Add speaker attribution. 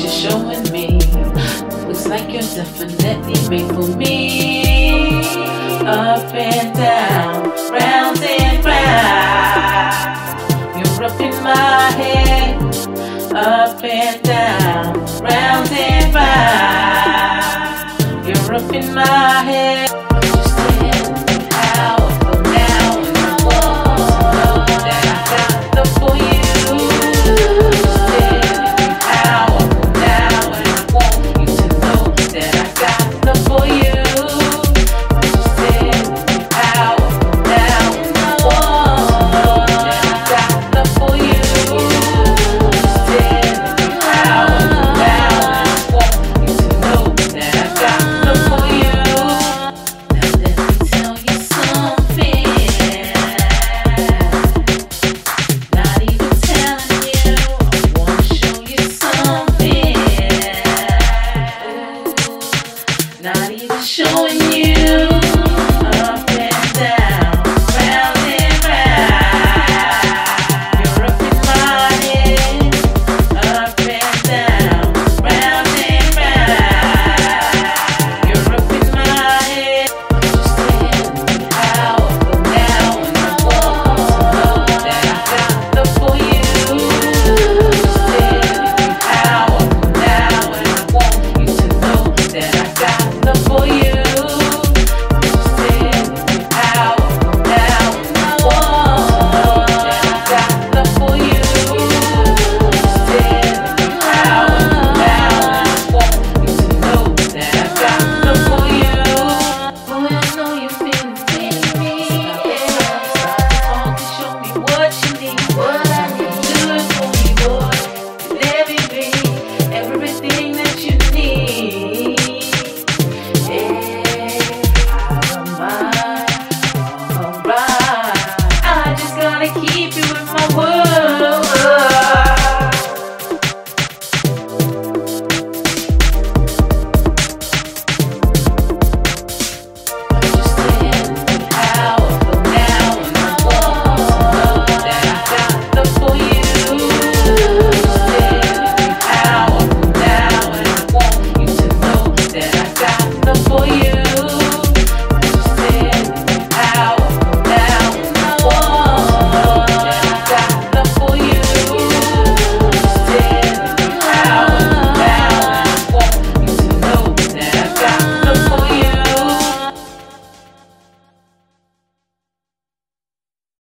Speaker 1: you're showing me. Looks like you're definitely made for me. Up and down, round and round. You're up in my head. Up and down, round and round. You're up in my head.